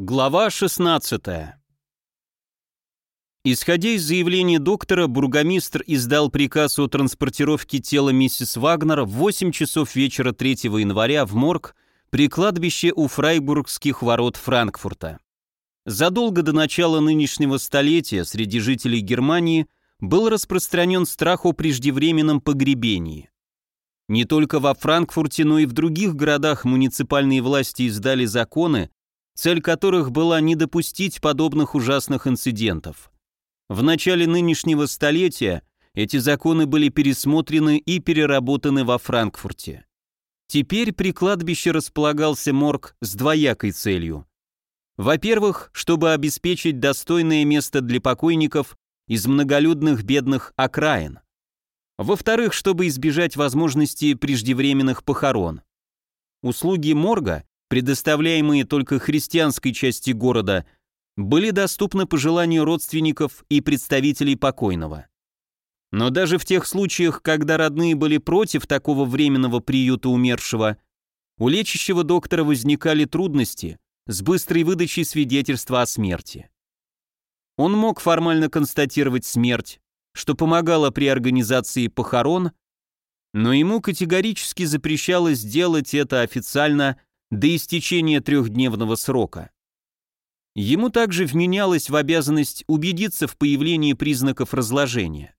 Глава 16 Исходя из заявления доктора, бургомистр издал приказ о транспортировке тела миссис Вагнер в 8 часов вечера 3 января в морг при кладбище у Фрайбургских ворот Франкфурта. Задолго до начала нынешнего столетия среди жителей Германии был распространен страх о преждевременном погребении. Не только во Франкфурте, но и в других городах муниципальные власти издали законы, цель которых была не допустить подобных ужасных инцидентов. В начале нынешнего столетия эти законы были пересмотрены и переработаны во Франкфурте. Теперь при кладбище располагался морг с двоякой целью. Во-первых, чтобы обеспечить достойное место для покойников из многолюдных бедных окраин. Во-вторых, чтобы избежать возможности преждевременных похорон. Услуги морга предоставляемые только христианской части города, были доступны по желанию родственников и представителей покойного. Но даже в тех случаях, когда родные были против такого временного приюта умершего, у лечащего доктора возникали трудности с быстрой выдачей свидетельства о смерти. Он мог формально констатировать смерть, что помогало при организации похорон, но ему категорически запрещалось сделать это официально до истечения трехдневного срока. Ему также вменялось в обязанность убедиться в появлении признаков разложения.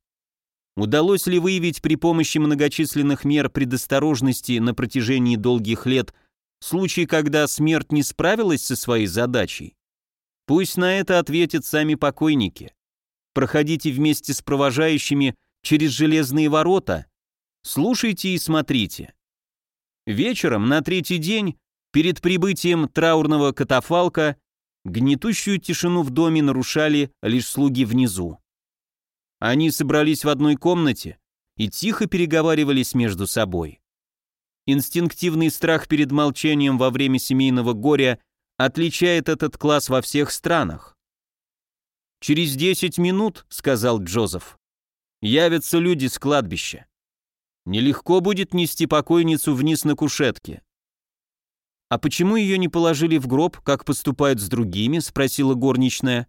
Удалось ли выявить при помощи многочисленных мер предосторожности на протяжении долгих лет случай, когда смерть не справилась со своей задачей? Пусть на это ответят сами покойники. Проходите вместе с провожающими через железные ворота, слушайте и смотрите. Вечером на третий день Перед прибытием траурного катафалка гнетущую тишину в доме нарушали лишь слуги внизу. Они собрались в одной комнате и тихо переговаривались между собой. Инстинктивный страх перед молчанием во время семейного горя отличает этот класс во всех странах. «Через десять минут», — сказал Джозеф, — «явятся люди с кладбища. Нелегко будет нести покойницу вниз на кушетке. «А почему ее не положили в гроб, как поступают с другими?» — спросила горничная.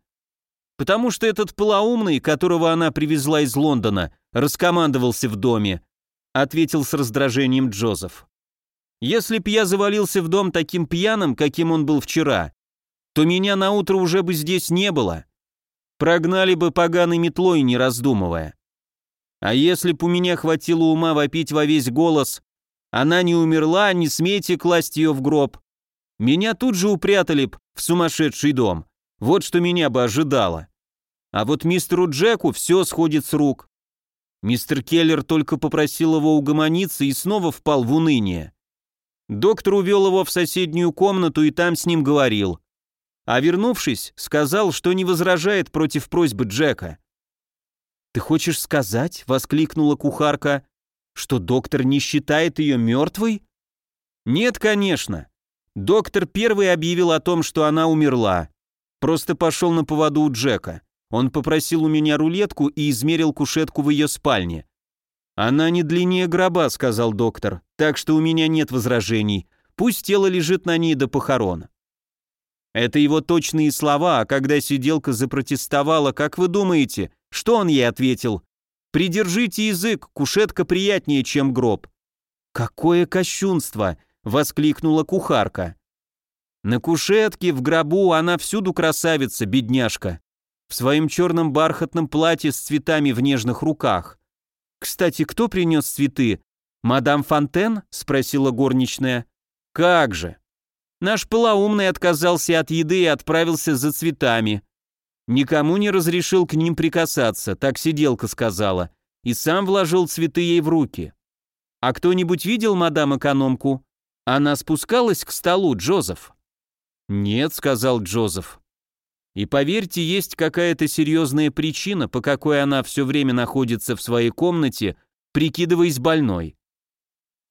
«Потому что этот полоумный, которого она привезла из Лондона, раскомандовался в доме», — ответил с раздражением Джозеф. «Если б я завалился в дом таким пьяным, каким он был вчера, то меня на утро уже бы здесь не было. Прогнали бы поганой метлой, не раздумывая. А если б у меня хватило ума вопить во весь голос, она не умерла, не смейте класть ее в гроб. Меня тут же упрятали б в сумасшедший дом. Вот что меня бы ожидало. А вот мистеру Джеку все сходит с рук. Мистер Келлер только попросил его угомониться и снова впал в уныние. Доктор увел его в соседнюю комнату и там с ним говорил. А вернувшись, сказал, что не возражает против просьбы Джека. «Ты хочешь сказать?» — воскликнула кухарка что доктор не считает ее мертвой? Нет, конечно. Доктор первый объявил о том, что она умерла. Просто пошел на поводу у Джека. Он попросил у меня рулетку и измерил кушетку в ее спальне. «Она не длиннее гроба», — сказал доктор, «так что у меня нет возражений. Пусть тело лежит на ней до похорон». Это его точные слова, а когда сиделка запротестовала, как вы думаете, что он ей ответил? Придержите язык, кушетка приятнее, чем гроб». «Какое кощунство!» — воскликнула кухарка. «На кушетке, в гробу она всюду красавица, бедняжка. В своем черном бархатном платье с цветами в нежных руках. Кстати, кто принес цветы? Мадам Фонтен?» — спросила горничная. «Как же!» Наш полоумный отказался от еды и отправился за цветами. Никому не разрешил к ним прикасаться, так сиделка сказала, и сам вложил цветы ей в руки. А кто-нибудь видел мадам экономку? Она спускалась к столу, Джозеф. Нет, сказал Джозеф. И поверьте, есть какая-то серьезная причина, по какой она все время находится в своей комнате, прикидываясь больной.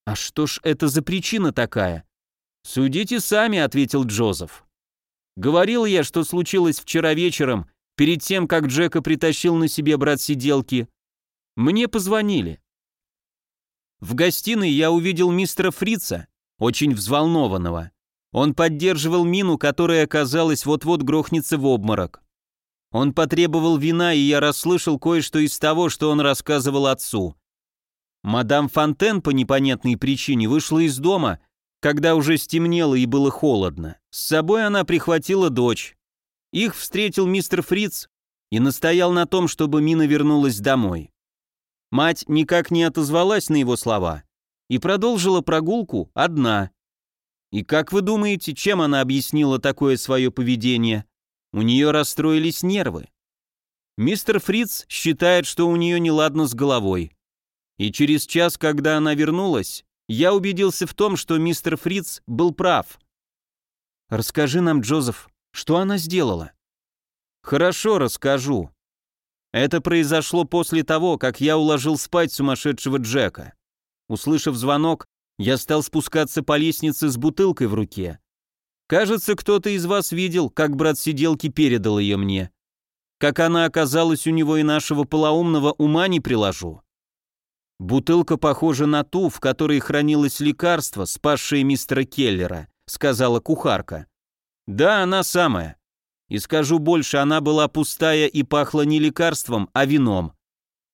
А что ж это за причина такая? Судите сами, ответил Джозеф. Говорил я, что случилось вчера вечером, перед тем, как Джека притащил на себе брат сиделки. Мне позвонили. В гостиной я увидел мистера Фрица, очень взволнованного. Он поддерживал Мину, которая, казалось, вот-вот грохнется в обморок. Он потребовал вина, и я расслышал кое-что из того, что он рассказывал отцу. Мадам Фонтен по непонятной причине вышла из дома, когда уже стемнело и было холодно. С собой она прихватила дочь. Их встретил мистер Фриц и настоял на том, чтобы Мина вернулась домой. Мать никак не отозвалась на его слова и продолжила прогулку одна. И как вы думаете, чем она объяснила такое свое поведение? У нее расстроились нервы. Мистер Фриц считает, что у нее неладно с головой. И через час, когда она вернулась, я убедился в том, что мистер Фриц был прав. Расскажи нам, Джозеф, что она сделала? Хорошо, расскажу. Это произошло после того, как я уложил спать сумасшедшего Джека. Услышав звонок, я стал спускаться по лестнице с бутылкой в руке. Кажется, кто-то из вас видел, как брат сиделки передал ее мне. Как она оказалась у него и нашего полоумного ума не приложу. «Бутылка похожа на ту, в которой хранилось лекарство, спасшее мистера Келлера», — сказала кухарка. «Да, она самая. И скажу больше, она была пустая и пахла не лекарством, а вином.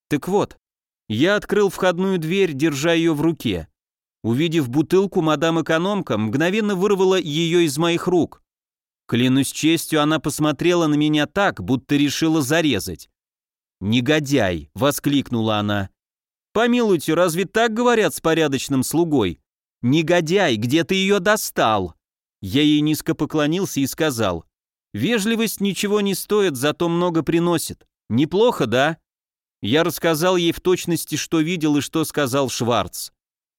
Так вот, я открыл входную дверь, держа ее в руке. Увидев бутылку, мадам-экономка мгновенно вырвала ее из моих рук. Клянусь честью, она посмотрела на меня так, будто решила зарезать. «Негодяй!» — воскликнула она. Помилуйте, разве так говорят с порядочным слугой? Негодяй, где ты ее достал? Я ей низко поклонился и сказал, вежливость ничего не стоит, зато много приносит. Неплохо, да? Я рассказал ей в точности, что видел и что сказал Шварц.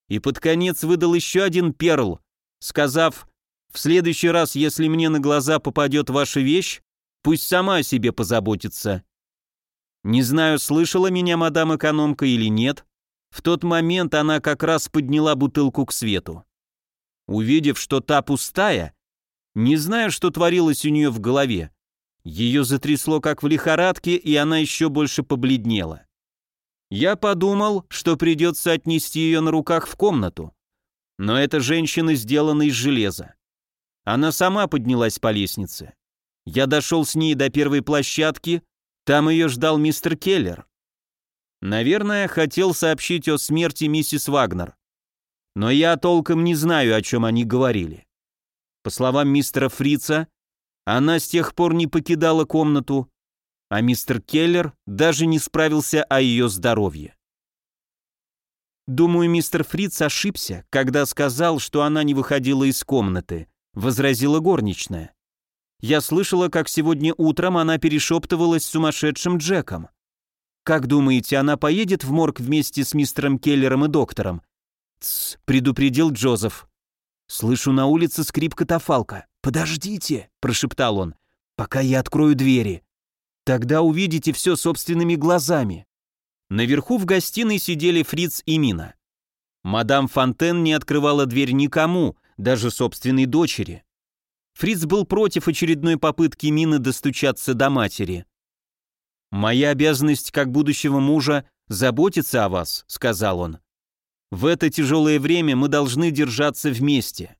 И под конец выдал еще один перл, сказав, в следующий раз, если мне на глаза попадет ваша вещь, пусть сама о себе позаботится. Не знаю, слышала меня мадам-экономка или нет. В тот момент она как раз подняла бутылку к свету. Увидев, что та пустая, не знаю, что творилось у нее в голове, ее затрясло как в лихорадке, и она еще больше побледнела. Я подумал, что придется отнести ее на руках в комнату. Но эта женщина сделана из железа. Она сама поднялась по лестнице. Я дошел с ней до первой площадки, там ее ждал мистер Келлер. Наверное, хотел сообщить о смерти миссис Вагнер. Но я толком не знаю, о чем они говорили. По словам мистера Фрица, она с тех пор не покидала комнату, а мистер Келлер даже не справился о ее здоровье. «Думаю, мистер Фриц ошибся, когда сказал, что она не выходила из комнаты», — возразила горничная. Я слышала, как сегодня утром она перешептывалась с сумасшедшим Джеком. Как думаете, она поедет в морг вместе с мистером Келлером и доктором? Тсс, предупредил Джозеф. Слышу на улице скрип катафалка. Подождите, прошептал он, пока я открою двери. Тогда увидите все собственными глазами. Наверху в гостиной сидели Фриц и Мина. Мадам Фонтен не открывала дверь никому, даже собственной дочери. Фриц был против очередной попытки Мины достучаться до матери. «Моя обязанность как будущего мужа заботиться о вас», — сказал он. «В это тяжелое время мы должны держаться вместе».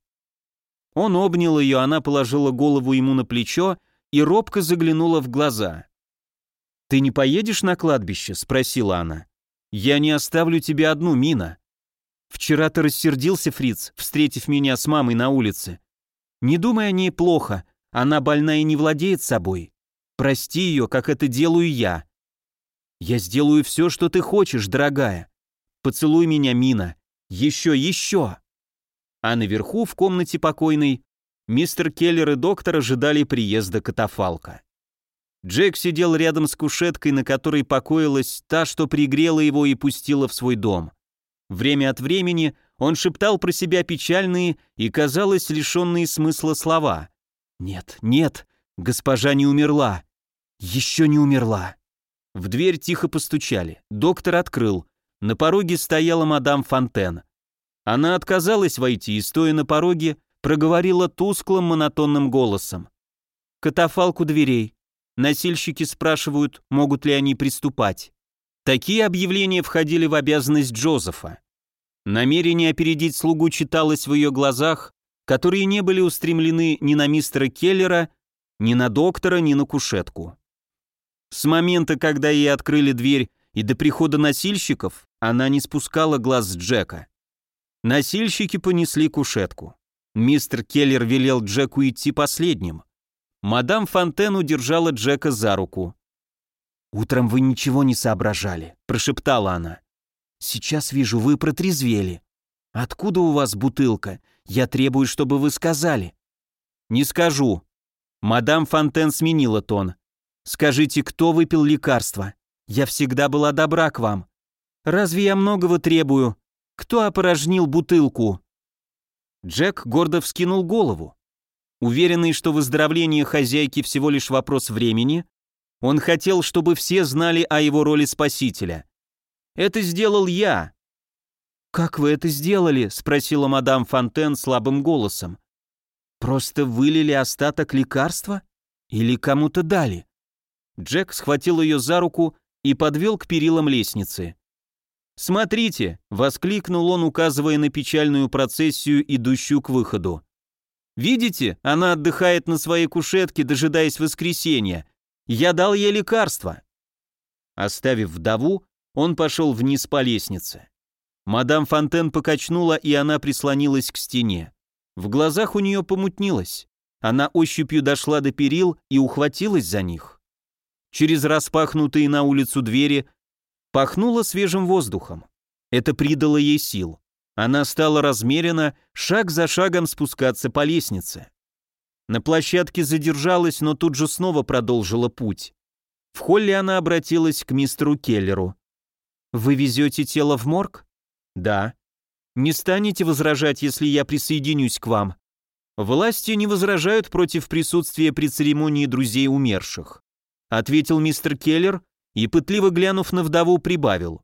Он обнял ее, она положила голову ему на плечо и робко заглянула в глаза. «Ты не поедешь на кладбище?» — спросила она. «Я не оставлю тебя одну, Мина. Вчера ты рассердился, Фриц, встретив меня с мамой на улице. Не думай о ней плохо, она больна и не владеет собой. Прости ее, как это делаю я. Я сделаю все, что ты хочешь, дорогая. Поцелуй меня, Мина. Еще, еще. А наверху, в комнате покойной, мистер Келлер и доктор ожидали приезда катафалка. Джек сидел рядом с кушеткой, на которой покоилась та, что пригрела его и пустила в свой дом. Время от времени он шептал про себя печальные и, казалось, лишенные смысла слова. «Нет, нет, госпожа не умерла. Еще не умерла». В дверь тихо постучали. Доктор открыл. На пороге стояла мадам Фонтен. Она отказалась войти и, стоя на пороге, проговорила тусклым монотонным голосом. «Катафалку дверей. Носильщики спрашивают, могут ли они приступать». Такие объявления входили в обязанность Джозефа. Намерение опередить слугу читалось в ее глазах, которые не были устремлены ни на мистера Келлера, ни на доктора, ни на кушетку. С момента, когда ей открыли дверь и до прихода носильщиков, она не спускала глаз с Джека. Носильщики понесли кушетку. Мистер Келлер велел Джеку идти последним. Мадам Фонтен удержала Джека за руку. «Утром вы ничего не соображали», — прошептала она. «Сейчас вижу, вы протрезвели. Откуда у вас бутылка? Я требую, чтобы вы сказали». «Не скажу». Мадам Фонтен сменила тон. «Скажите, кто выпил лекарство? Я всегда была добра к вам. Разве я многого требую? Кто опорожнил бутылку?» Джек гордо вскинул голову. Уверенный, что выздоровление хозяйки всего лишь вопрос времени, он хотел, чтобы все знали о его роли спасителя. «Это сделал я». «Как вы это сделали?» — спросила мадам Фонтен слабым голосом. «Просто вылили остаток лекарства? Или кому-то дали?» Джек схватил ее за руку и подвел к перилам лестницы. «Смотрите!» — воскликнул он, указывая на печальную процессию, идущую к выходу. «Видите, она отдыхает на своей кушетке, дожидаясь воскресенья. Я дал ей лекарство». Оставив вдову, он пошел вниз по лестнице. Мадам Фонтен покачнула, и она прислонилась к стене. В глазах у нее помутнилось. Она ощупью дошла до перил и ухватилась за них. Через распахнутые на улицу двери Пахнуло свежим воздухом. Это придало ей сил. Она стала размеренно, шаг за шагом спускаться по лестнице. На площадке задержалась, но тут же снова продолжила путь. В холле она обратилась к мистеру Келлеру. «Вы везете тело в морг?» «Да». «Не станете возражать, если я присоединюсь к вам?» «Власти не возражают против присутствия при церемонии друзей умерших», ответил мистер Келлер и, пытливо глянув на вдову, прибавил.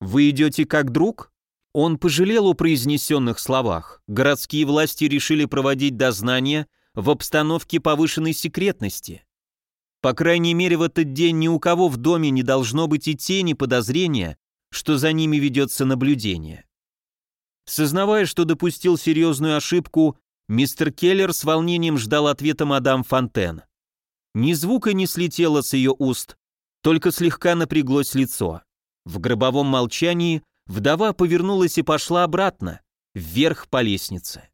«Вы идете как друг?» Он пожалел о произнесенных словах. Городские власти решили проводить дознание в обстановке повышенной секретности. По крайней мере, в этот день ни у кого в доме не должно быть и тени подозрения, что за ними ведется наблюдение. Сознавая, что допустил серьезную ошибку, мистер Келлер с волнением ждал ответа мадам Фонтен. Ни звука не слетело с ее уст, только слегка напряглось лицо. В гробовом молчании вдова повернулась и пошла обратно, вверх по лестнице.